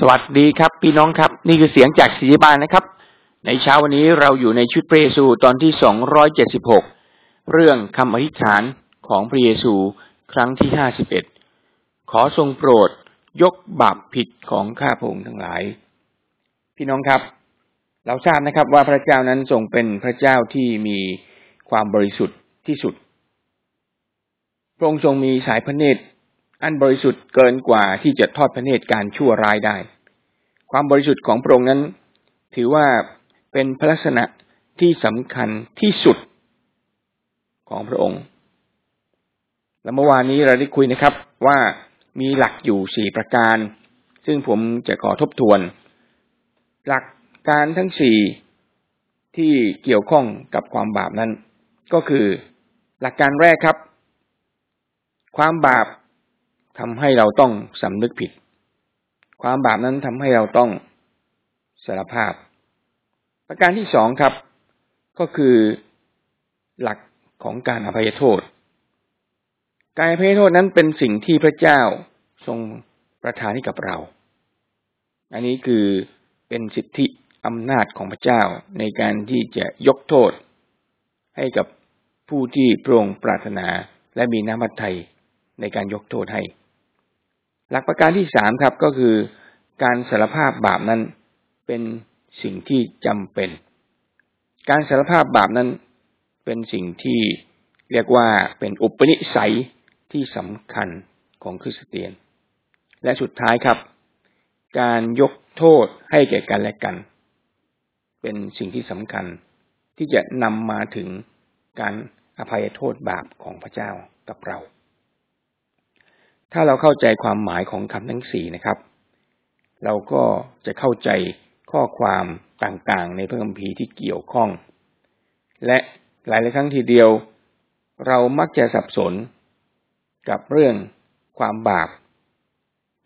สวัสดีครับ พี่น้องครับ นี่คือเสียงจากศิริบาลนะครับ ในเช้าวันนี้เราอยู่ในชุดพระเยซูตอนที่สองร้อยเจ็ดสิบหกเรื่องคำอธิษฐานของพระเยซูครั้งที่ห้าสิบเอ็ดขอทรงโปรดยกบาปผิดของข้าพงค์ทั้งหลาย พี่น้องครับ เราทราบนะครับว่าพระเจ้านั้นทรงเป็นพระเจ้าที่มีความบริสุทธิ์ที่สุดพระองค์ทรงมีสายพระเนตร อันบริสุทธิ์เกินกว่าที่จะทอดพระเนตรการชั่วร้ายได้ ความบริสุทธิ์ของพระองค์นั้น ถือว่าเป็นพระลักษณะที่สำคัญที่สุดของพระองค์ และเมื่อวานนี้เราได้คุยนะครับว่ามีหลักอยู่สี่ประการ ซึ่งผมจะขอทบทวน หลักการทั้งสี่ที่เกี่ยวข้องกับความบาปนั้น ก็คือหลักการแรกครับ ความบาป ทำให้เราต้องสำนึกผิด ความบาปนั้นทำให้เราต้องสารภาพ ประการที่สองครับ ก็คือหลักของการอภัยโทษ การอภัยโทษนั้นเป็นสิ่งที่พระเจ้าทรงประทานให้กับเรา อันนี้คือเป็นสิทธิอำนาจของพระเจ้าในการที่จะยกโทษ ให้กับผู้ที่โปร่งปรารถนาและมีน้ำมัทไทยในการยกโทษให้ หลักประการที่สามครับก็คือการสารภาพบาปนั้นเป็นสิ่งที่จำเป็น การสารภาพบาปนั้นเป็นสิ่งที่เรียกว่าเป็นอุปนิสัยที่สำคัญของคริสเตียน และสุดท้ายครับ การยกโทษให้แก่กันและกัน เป็นสิ่งที่สำคัญที่จะนำมาถึงการอภัยโทษบาปของพระเจ้ากับเรา ถ้าเราเข้าใจความหมายของคำทั้งสี่นะครับ เราก็จะเข้าใจข้อความต่างๆ ในพระคัมภีร์ที่เกี่ยวข้อง และหลายๆครั้งทีเดียว เรามักจะสับสนกับเรื่องความบาป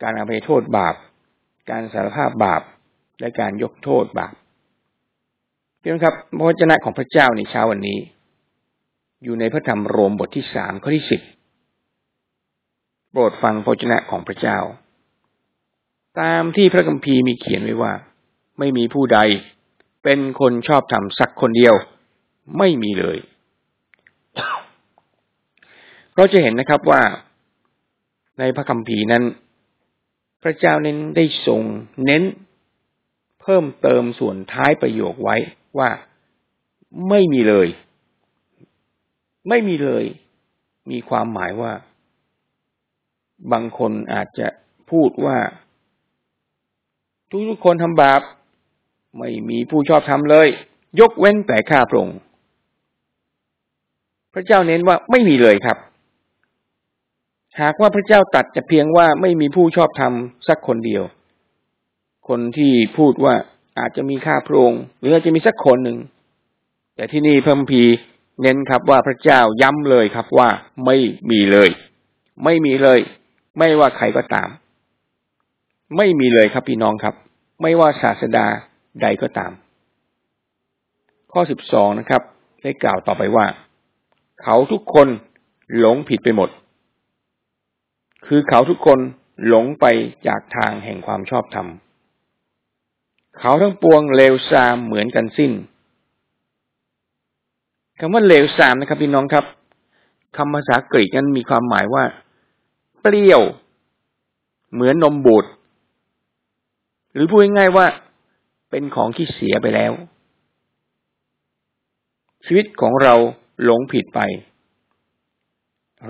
การอภัยโทษบาป การสารภาพบาป และการยกโทษบาปเพื่อนครับพระวจนะของพระเจ้าในเช้าวันนี้ อยู่ในพระธรรมโรมบทที่สามข้อที่สิบ รดฟังพระชนะของพระเจ้า ตามที่พระคัมภีร์มีเขียนไว้ว่า ไม่มีผู้ใด เป็นคนชอบทำสักคนเดียว ไม่มีเลย เราจะเห็นนะครับว่า ในพระคัมภีร์นั้น พระเจ้าเน้นได้ทรงเน้น เพิ่มเติมส่วนท้ายประโยคไว้ว่าไม่มีเลย ไม่มีเลย มีความหมายว่า บางคนอาจจะพูดว่า ทุกๆคนทำบาป ไม่มีผู้ชอบทำเลย ยกเว้นแต่ข้าพระองค์พระเจ้าเน้นว่าไม่มีเลยครับ หากว่าพระเจ้าตัดจะเพียงว่าไม่มีผู้ชอบทำสักคนเดียว คนที่พูดว่าอาจจะมีข้าพระองค์หรืออาจจะมีสักคนหนึ่ง แต่ที่นี่พิ่มพีเน้นครับว่าพระเจ้าย้ำเลยครับว่าไม่มีเลย ไม่มีเลย ไม่ว่าใครก็ตาม ไม่มีเลยครับพี่น้องครับ ไม่ว่าศาสดาใดก็ตาม ข้อสิบสองนะครับ ได้กล่าวต่อไปว่า เขาทุกคนหลงผิดไปหมด คือเขาทุกคนหลงไปจากทางแห่งความชอบธรรม เขาทั้งปวงเลวทรามเหมือนกันสิ้นคำว่าเลวทรามนะครับพี่น้องครับคำภาษากรีกนั้นมีความหมายว่า ปรี้ยว เหมือนนมบูดหรือพูดง่ายๆว่าเป็นของที่เสียไปแล้ว ชีวิตของเราหลงผิดไป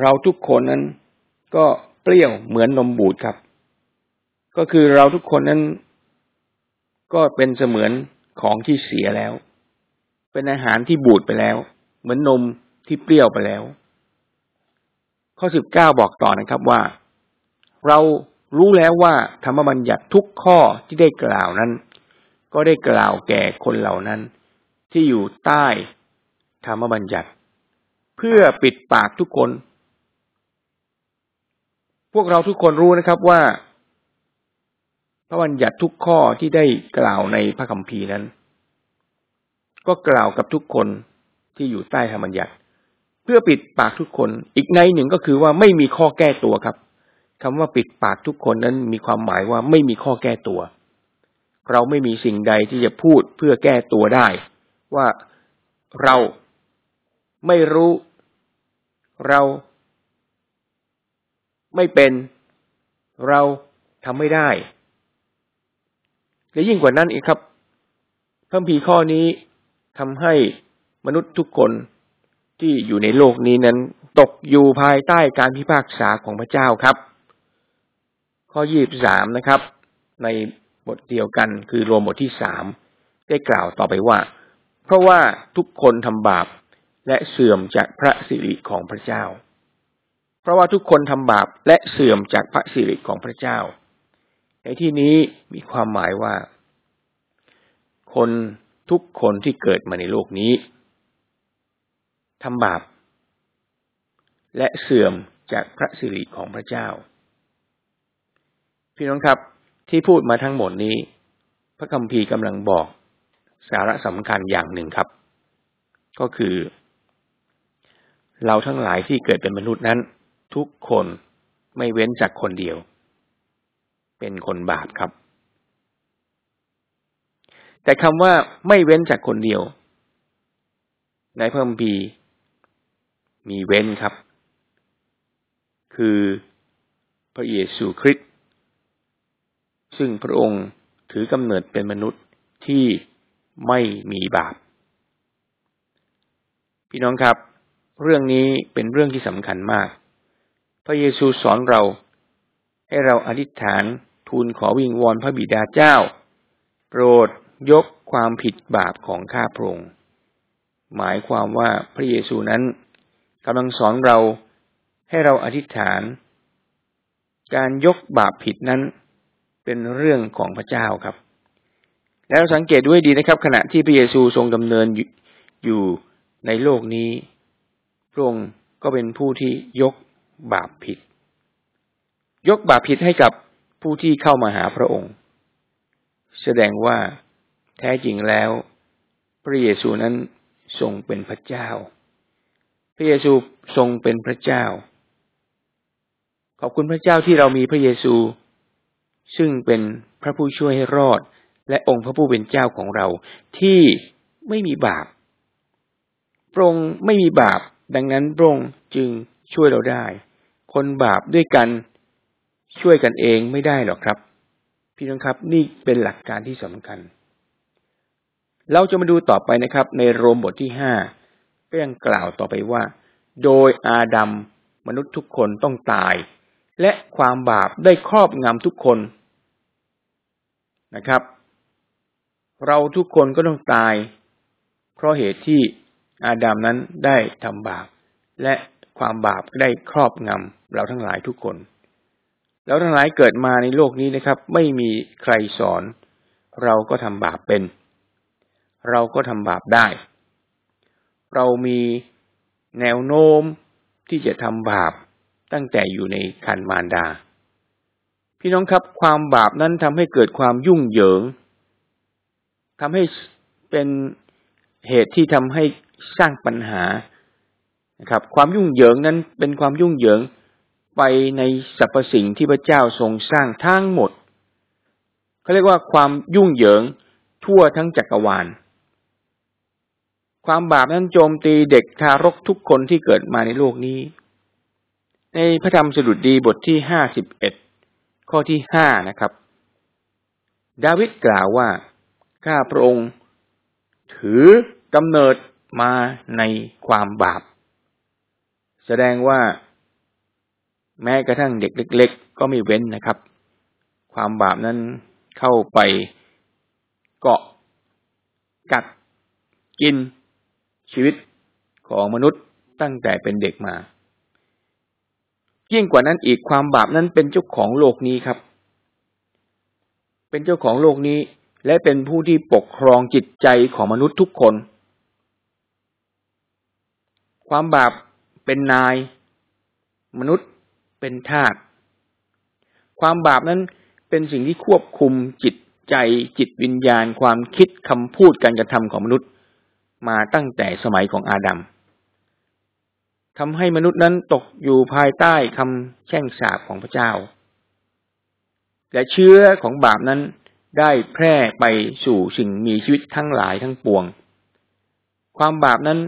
เราทุกคนนั้นก็เปรี้ยวเหมือนนมบูดครับ ก็คือเราทุกคนนั้น ก็เป็นเสมือนของที่เสียแล้ว เป็นอาหารที่บูดไปแล้ว เหมือนนมที่เปรี้ยวไปแล้ว ข้อสิบเก้าบอกต่อนะครับว่า เรารู้แล้วว่าธรรมบัญญัติทุกข้อที่ได้กล่าวนั้น ก็ได้กล่าวแก่คนเหล่านั้น ที่อยู่ใต้ธรรมบัญญัติ เพื่อปิดปากทุกคน พวกเราทุกคนรู้นะครับว่า พระบัญญัติทุกข้อที่ได้กล่าวในพระคัมภีร์นั้น ก็กล่าวกับทุกคนที่อยู่ใต้ธรรมบัญญัติ เพื่อปิดปากทุกคน อีกในหนึ่งก็คือว่าไม่มีข้อแก้ตัวครับคำว่าปิดปากทุกคนนั้นมีความหมายว่าไม่มีข้อแก้ตัว เราไม่มีสิ่งใดที่จะพูดเพื่อแก้ตัวได้ ว่าเราไม่รู้ เราไม่เป็นเราทำไม่ได้ และยิ่งกว่านั้นอีกครับพระพีข้อนี้ทำให้มนุษย์ทุกคน ที่อยู่ในโลกนี้นั้น ตกอยู่ภายใต้การพิพากษาของพระเจ้าครับ ข้อยี่บสามนะครับ ในบทเดียวกันคือรวมบทที่สามได้กล่าวต่อไปว่า เพราะว่าทุกคนทำบาปและเสื่อมจากพระสิริของพระเจ้า เพราะว่าทุกคนทำบาปและเสื่อมจากพระสิริของพระเจ้า ในที่นี้มีความหมายว่า คนทุกคนที่เกิดมาในโลกนี้ ทำบาป และเสื่อมจากพระสิริของพระเจ้า พี่น้องครับที่พูดมาทั้งหมดนี้ พระคัมภีร์กำลังบอกสาระสำคัญอย่างหนึ่งครับ ก็คือ เราทั้งหลายที่เกิดเป็นมนุษย์นั้น ทุกคนไม่เว้นจากคนเดียว เป็นคนบาปครับ แต่คำว่าไม่เว้นจากคนเดียว ในพระคัมภีร์ มีเว้นครับ คือพระเยซูคริสต์ซึ่งพระองค์ถือกำเนิดเป็นมนุษย์ที่ไม่มีบาป พี่น้องครับ เรื่องนี้เป็นเรื่องที่สำคัญมาก พระเยซูสอนเราให้เราอธิษฐานทูลขอวิงวอนพระบิดาเจ้า โปรดยกความผิดบาปของข้าพระองค์หมายความว่าพระเยซูนั้น กำลังสอนเราให้เราอธิษฐาน การยกบาปผิดนั้นเป็นเรื่องของพระเจ้าครับ แล้วสังเกตด้วยดีนะครับ ขณะที่พระเยซูทรงดำเนินอยู่ในโลกนี้พระองค์ก็เป็นผู้ที่ยกบาปผิด ยกบาปผิดให้กับผู้ที่เข้ามาหาพระองค์ แสดงว่าแท้จริงแล้ว พระเยซูนั้นทรงเป็นพระเจ้า พระเยซูทรงเป็นพระเจ้า ขอบคุณพระเจ้าที่เรามีพระเยซู ซึ่งเป็นพระผู้ช่วยให้รอด และองค์พระผู้เป็นเจ้าของเรา ที่ไม่มีบาปพระองค์ไม่มีบาป ดังนั้นพระองค์จึงช่วยเราได้ คนบาปด้วยกันช่วยกันเองไม่ได้หรอกครับ พี่น้องครับนี่เป็นหลักการที่สำคัญ เราจะมาดูต่อไปนะครับ ในโรมบทที่ห้า ก็ยังกล่าวต่อไปว่า โดยอาดัมมนุษย์ทุกคนต้องตาย และความบาปได้ครอบงำทุกคนนะครับ เราทุกคนก็ต้องตาย เพราะเหตุที่อาดัมนั้นได้ทำบาป และความบาปได้ครอบงำเราทั้งหลายทุกคนแล้วทั้งหลายเกิดมาในโลกนี้นะครับ ไม่มีใครสอน เราก็ทำบาปเป็น เราก็ทำบาปได้ เรามีแนวโน้มที่จะทำบาปตั้งแต่อยู่ในคันมารดา พี่น้องครับความบาปนั้นทำให้เกิดความยุ่งเหยิงทำให้เป็นเหตุที่ทำให้สร้างปัญหานะครับ ความยุ่งเหยิงนั้นเป็นความยุ่งเหยิงไปในสรรพสิ่งที่พระเจ้าทรงสร้างทั้งหมดเขาเรียกว่าความยุ่งเหยิงทั่วทั้งจักรวาล ความบาปนั้นโจมตีเด็กทารกทุกคนที่เกิดมาในโลกนี้ ในพระธรรมสดุดดีบทที่ห้าสิบเอ็ดข้อที่ห้านะครับ ดาวิดกล่าวว่า ข้าพระองค์ ถือกำเนิดมาในความบาป แสดงว่า แม้กระทั่งเด็กเล็ก ๆ ก็ไม่เว้นนะครับ ความบาปนั้นเข้าไปเกาะกัดกิน ชีวิตของมนุษย์ตั้งแต่เป็นเด็กมายิ่งกว่านั้นอีกความบาปนั้นเป็นเจ้าของโลกนี้ครับ เป็นเจ้าของโลกนี้ และเป็นผู้ที่ปกครองจิตใจของมนุษย์ทุกคน ความบาปเป็นนาย มนุษย์เป็นทาสความบาปนั้นเป็นสิ่งที่ควบคุมจิตใจจิตวิญญาณ ความคิดคำพูดการกระทำของมนุษย์ มาตั้งแต่สมัยของอาดัมทำให้มนุษย์นั้นตกอยู่ภายใต้คำแช่งสาปของพระเจ้า และเชื้อของบาปนั้นได้แพร่ไปสู่สิ่งมีชีวิตทั้งหลายทั้งปวง ความบาปนั้น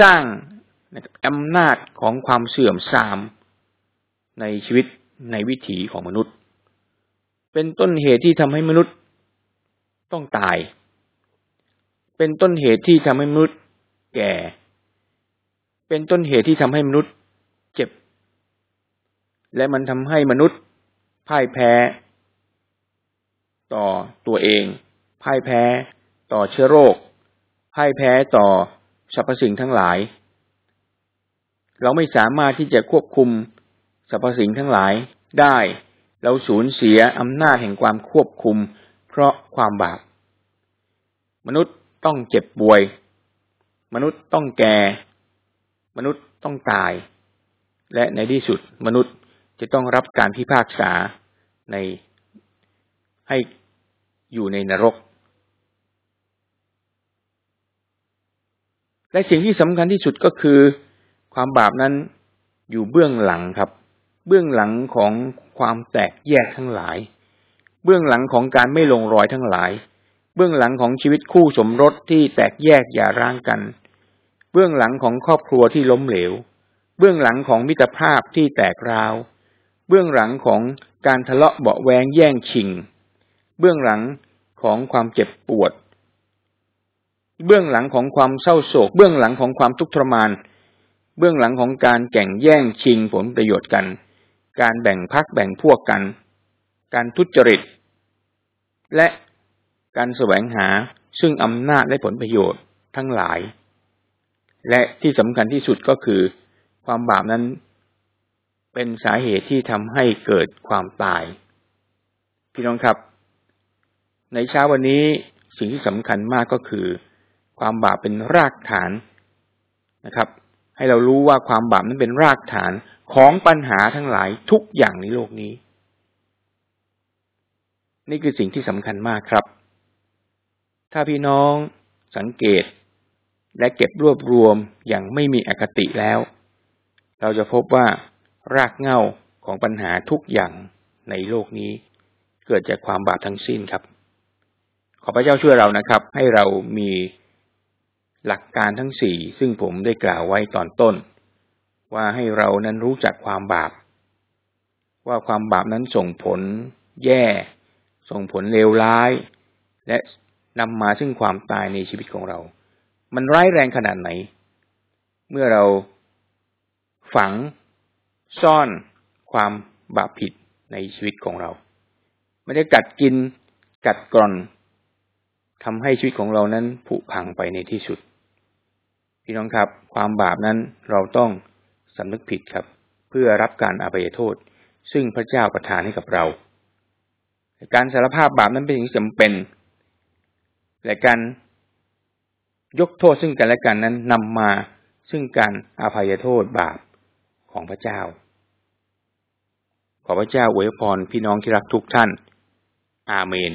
สร้างอำนาจของความเสื่อมทราม ในชีวิตในวิถีของมนุษย์ เป็นต้นเหตุที่ทำให้มนุษย์ต้องตาย เป็นต้นเหตุที่ทำให้มนุษย์ แก่ เป็นต้นเหตุที่ทำให้มนุษย์เจ็บ และมันทำให้มนุษย์พ่ายแพ้ ต่อตัวเอง พ่ายแพ้ ต่อเชื้อโรค พ่ายแพ้ต่อสรรพสิ่งทั้งหลาย เราไม่สามารถที่จะควบคุมสรรพสิ่งทั้งหลายได้ เราสูญเสียอำนาจแห่งความควบคุม เพราะความบาป มนุษย์ ต้องเจ็บป่วย มนุษย์ต้องแก่ มนุษย์ต้องตาย และในที่สุดมนุษย์จะต้องรับการพิพากษาในให้อยู่ในนรก และสิ่งที่สำคัญที่สุดก็คือ ความบาปนั้นอยู่เบื้องหลังครับ เบื้องหลังของความแตกแยกทั้งหลาย เบื้องหลังของการไม่ลงรอยทั้งหลาย เบื้องหลังของชีวิตคู่สมรสที่แตกแยกอย่าร้างกัน เบื้องหลังของครอบครัวที่ล้มเหลว เบื้องหลังของมิตรภาพที่แตกราว เบื้องหลังของการทะเลาะเบาแวงแย่งชิง เบื้องหลังของความเจ็บปวด เบื้องหลังของความเศร้าโศก เบื้องหลังของความทุกข์ทรมาน เบื้องหลังของการแข่งแย่งชิงผลประโยชน์กัน การแบ่งพักแบ่งพวกกัน การทุจริต และ การแสวงหาซึ่งอำนาจและผลประโยชน์ทั้งหลาย และที่สำคัญที่สุดก็คือ ความบาปนั้นเป็นสาเหตุที่ทำให้เกิดความตาย พี่น้องครับ ในเช้าวันนี้สิ่งที่สำคัญมากก็คือ ความบาปเป็นรากฐานนะครับ ให้เรารู้ว่าความบาปนั้นเป็นรากฐานของปัญหาทั้งหลายทุกอย่างในโลกนี้ นี่คือสิ่งที่สำคัญมากครับ ถ้าพี่น้องสังเกต และเก็บรวบรวมอย่างไม่มีอคติแล้ว เราจะพบว่ารากเหง้าของปัญหาทุกอย่างในโลกนี้ เกิดจากความบาปทั้งสิ้นครับ ขอพระเจ้าช่วยเรานะครับ ให้เรามีหลักการทั้งสี่ซึ่งผมได้กล่าวไว้ตอนต้น ว่าให้เรานั้นรู้จักความบาป ว่าความบาปนั้นส่งผลแย่ ส่งผลเลวร้าย และ นำมาซึ่งความตายในชีวิตของเรา มันร้ายแรงขนาดไหน เมื่อเราฝังซ่อนความบาปผิดในชีวิตของเรา ไม่ได้กัดกินกัดกร่อนทำให้ชีวิตของเรานั้นผุพังไปในที่สุด พี่น้องครับ ความบาปนั้นเราต้องสำนึกผิดครับ เพื่อรับการอภัยโทษ ซึ่งพระเจ้าประทานให้กับเรา การสารภาพบาปนั้นเป็นสิ่งจำเป็น และการยกโทษซึ่งกันและกันนั้นนำมาซึ่งการอาภัยโทษบาปของพระเจ้า ขอพระเจ้าอวยพรพี่น้องที่รักทุกท่าน อาเมน